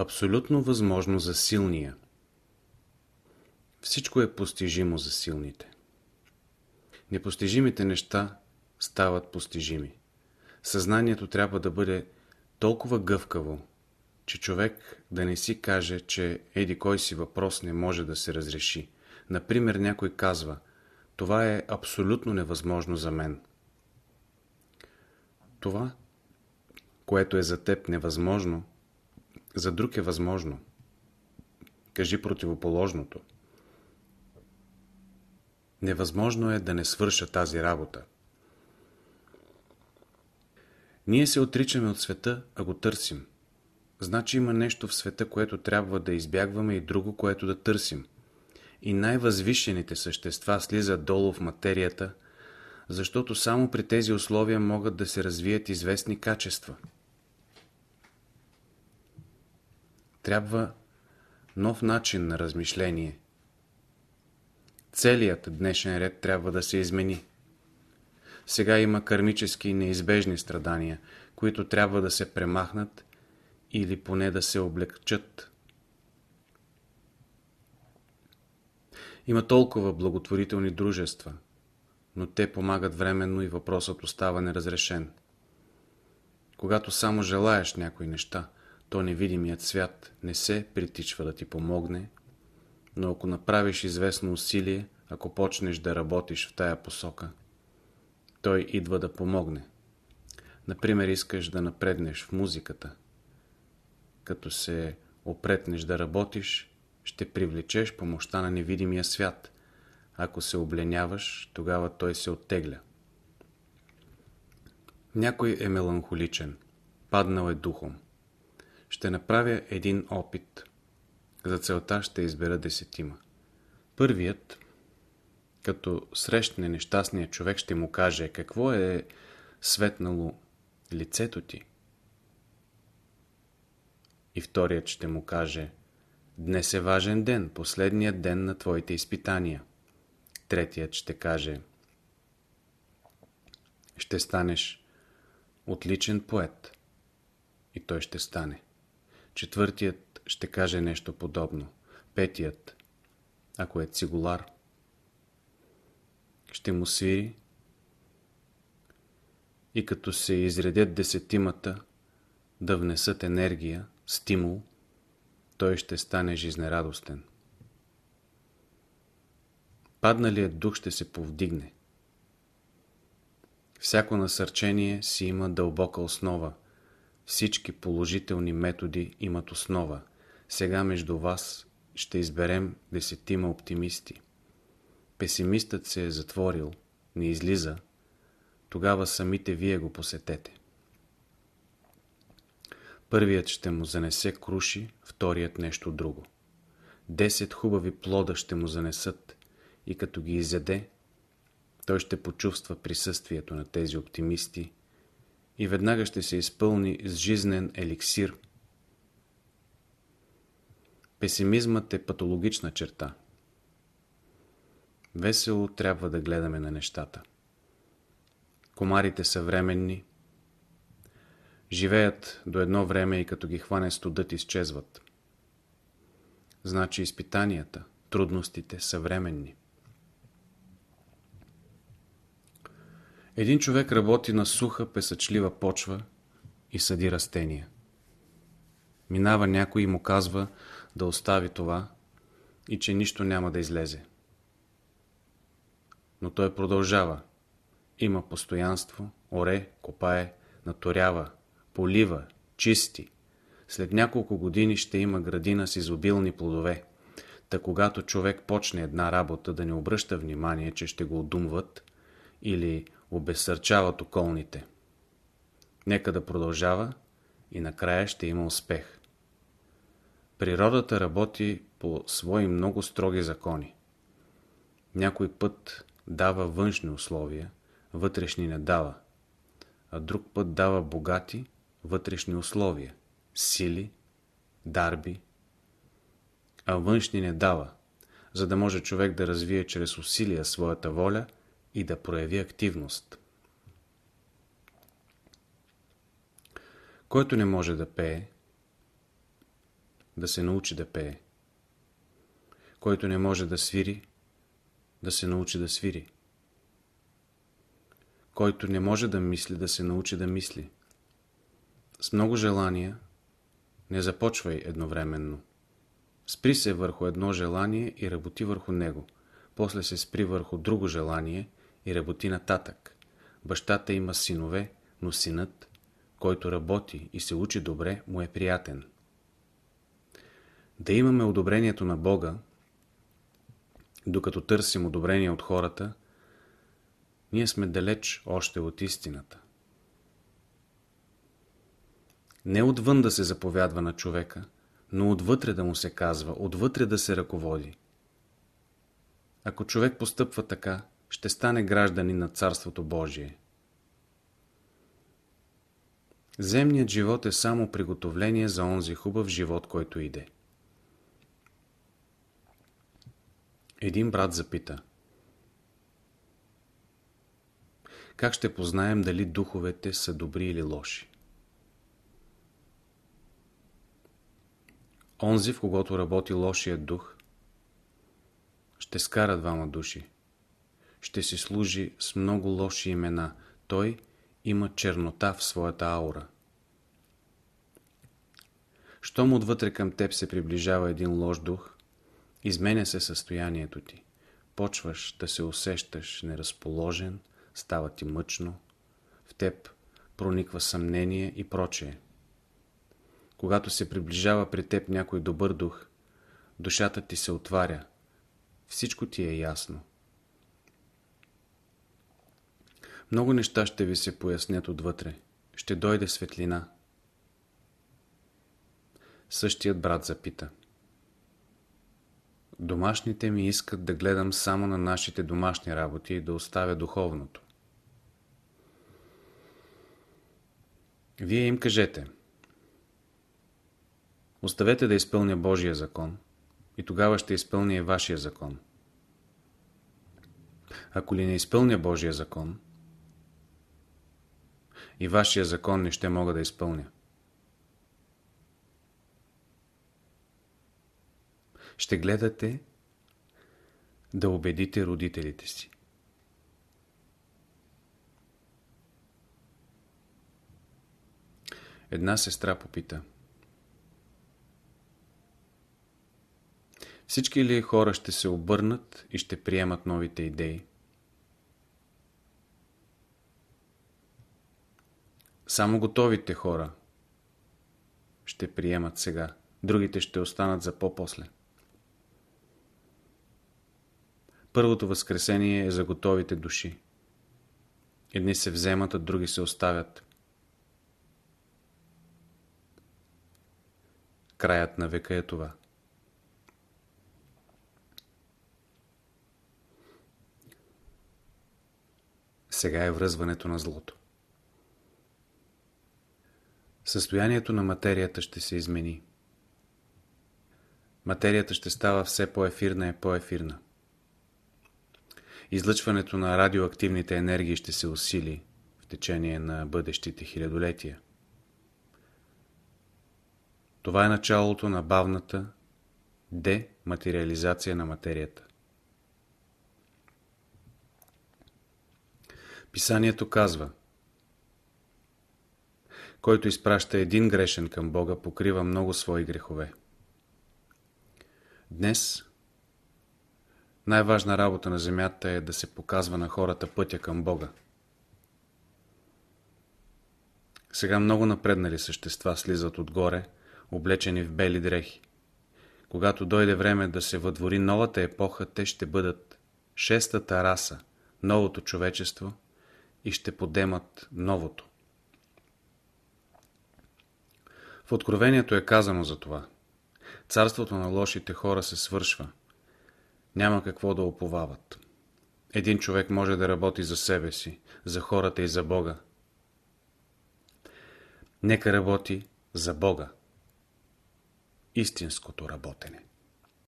Абсолютно възможно за силния. Всичко е постижимо за силните. Непостижимите неща стават постижими. Съзнанието трябва да бъде толкова гъвкаво, че човек да не си каже, че еди кой си въпрос не може да се разреши. Например, някой казва, това е абсолютно невъзможно за мен. Това, което е за теб невъзможно, за друг е възможно. Кажи противоположното. Невъзможно е да не свърша тази работа. Ние се отричаме от света, а го търсим. Значи има нещо в света, което трябва да избягваме и друго, което да търсим. И най-възвишените същества слизат долу в материята, защото само при тези условия могат да се развият известни качества. Трябва нов начин на размишление. Целият днешен ред трябва да се измени. Сега има кармически неизбежни страдания, които трябва да се премахнат или поне да се облегчат. Има толкова благотворителни дружества, но те помагат временно и въпросът остава неразрешен. Когато само желаеш някои неща, то невидимият свят не се притичва да ти помогне, но ако направиш известно усилие, ако почнеш да работиш в тая посока, той идва да помогне. Например, искаш да напреднеш в музиката. Като се опретнеш да работиш, ще привлечеш помощта на невидимия свят. Ако се обленяваш, тогава той се оттегля. Някой е меланхоличен, паднал е духом. Ще направя един опит. За целта ще избера десетима. Първият като срещне нещастния човек, ще му каже какво е светнало лицето ти. И вторият ще му каже Днес е важен ден, последният ден на твоите изпитания. Третият ще каже Ще станеш отличен поет. И той ще стане. Четвъртият ще каже нещо подобно. Петият, ако е цигулар, ще му свири и като се изредят десетимата да внесат енергия, стимул, той ще стане жизнерадостен. Падналият дух ще се повдигне. Всяко насърчение си има дълбока основа. Всички положителни методи имат основа. Сега между вас ще изберем десетима оптимисти песимистът се е затворил, не излиза, тогава самите вие го посетете. Първият ще му занесе круши, вторият нещо друго. Десет хубави плода ще му занесат и като ги изяде, той ще почувства присъствието на тези оптимисти и веднага ще се изпълни с жизнен еликсир. Песимизмът е патологична черта – Весело трябва да гледаме на нещата. Комарите са временни. Живеят до едно време и като ги хване студът изчезват. Значи изпитанията, трудностите са временни. Един човек работи на суха, песъчлива почва и съди растения. Минава някой и му казва да остави това и че нищо няма да излезе но той продължава. Има постоянство, оре, копае, наторява, полива, чисти. След няколко години ще има градина с изобилни плодове. Та когато човек почне една работа да не обръща внимание, че ще го одумват или обесърчават околните. Нека да продължава и накрая ще има успех. Природата работи по свои много строги закони. Някой път дава външни условия, вътрешни не дава, а друг път дава богати, вътрешни условия, сили, дарби, а външни не дава, за да може човек да развие чрез усилия своята воля и да прояви активност. Който не може да пее, да се научи да пее. Който не може да свири, да се научи да свири. Който не може да мисли, да се научи да мисли. С много желания не започвай едновременно. Спри се върху едно желание и работи върху него. После се спри върху друго желание и работи нататък. Бащата има синове, но синът, който работи и се учи добре, му е приятен. Да имаме одобрението на Бога, докато търсим одобрение от хората, ние сме далеч още от истината. Не отвън да се заповядва на човека, но отвътре да му се казва, отвътре да се ръководи. Ако човек постъпва така, ще стане гражданин на Царството Божие. Земният живот е само приготовление за онзи хубав живот, който иде. Един брат запита. Как ще познаем дали духовете са добри или лоши? Онзи, в когото работи лошия дух, ще скара двама души. Ще си служи с много лоши имена. Той има чернота в своята аура. Щом отвътре към теб се приближава един лош дух, изменя се състоянието ти. Почваш да се усещаш неразположен, става ти мъчно, в теб прониква съмнение и прочее. Когато се приближава при теб някой добър дух, душата ти се отваря. Всичко ти е ясно. Много неща ще ви се пояснят отвътре. Ще дойде светлина. Същият брат запита. Домашните ми искат да гледам само на нашите домашни работи и да оставя духовното. Вие им кажете – Оставете да изпълня Божия закон и тогава ще изпълня и вашия закон. Ако ли не изпълня Божия закон, и вашия закон не ще мога да изпълня. Ще гледате да убедите родителите си. Една сестра попита – Всички ли хора ще се обърнат и ще приемат новите идеи? Само готовите хора ще приемат сега. Другите ще останат за по-после. Първото възкресение е за готовите души. Едни се вземат, а други се оставят. Краят на века е това. Сега е връзването на злото. Състоянието на материята ще се измени. Материята ще става все по-ефирна и по-ефирна. Излъчването на радиоактивните енергии ще се усили в течение на бъдещите хилядолетия. Това е началото на бавната дематериализация на материята. Писанието казва Който изпраща един грешен към Бога, покрива много свои грехове. Днес най-важна работа на земята е да се показва на хората пътя към Бога. Сега много напреднали същества слизат отгоре, облечени в бели дрехи. Когато дойде време да се въдвори новата епоха, те ще бъдат шестата раса, новото човечество – и ще подемат новото. В Откровението е казано за това. Царството на лошите хора се свършва. Няма какво да оповават. Един човек може да работи за себе си, за хората и за Бога. Нека работи за Бога. Истинското работене.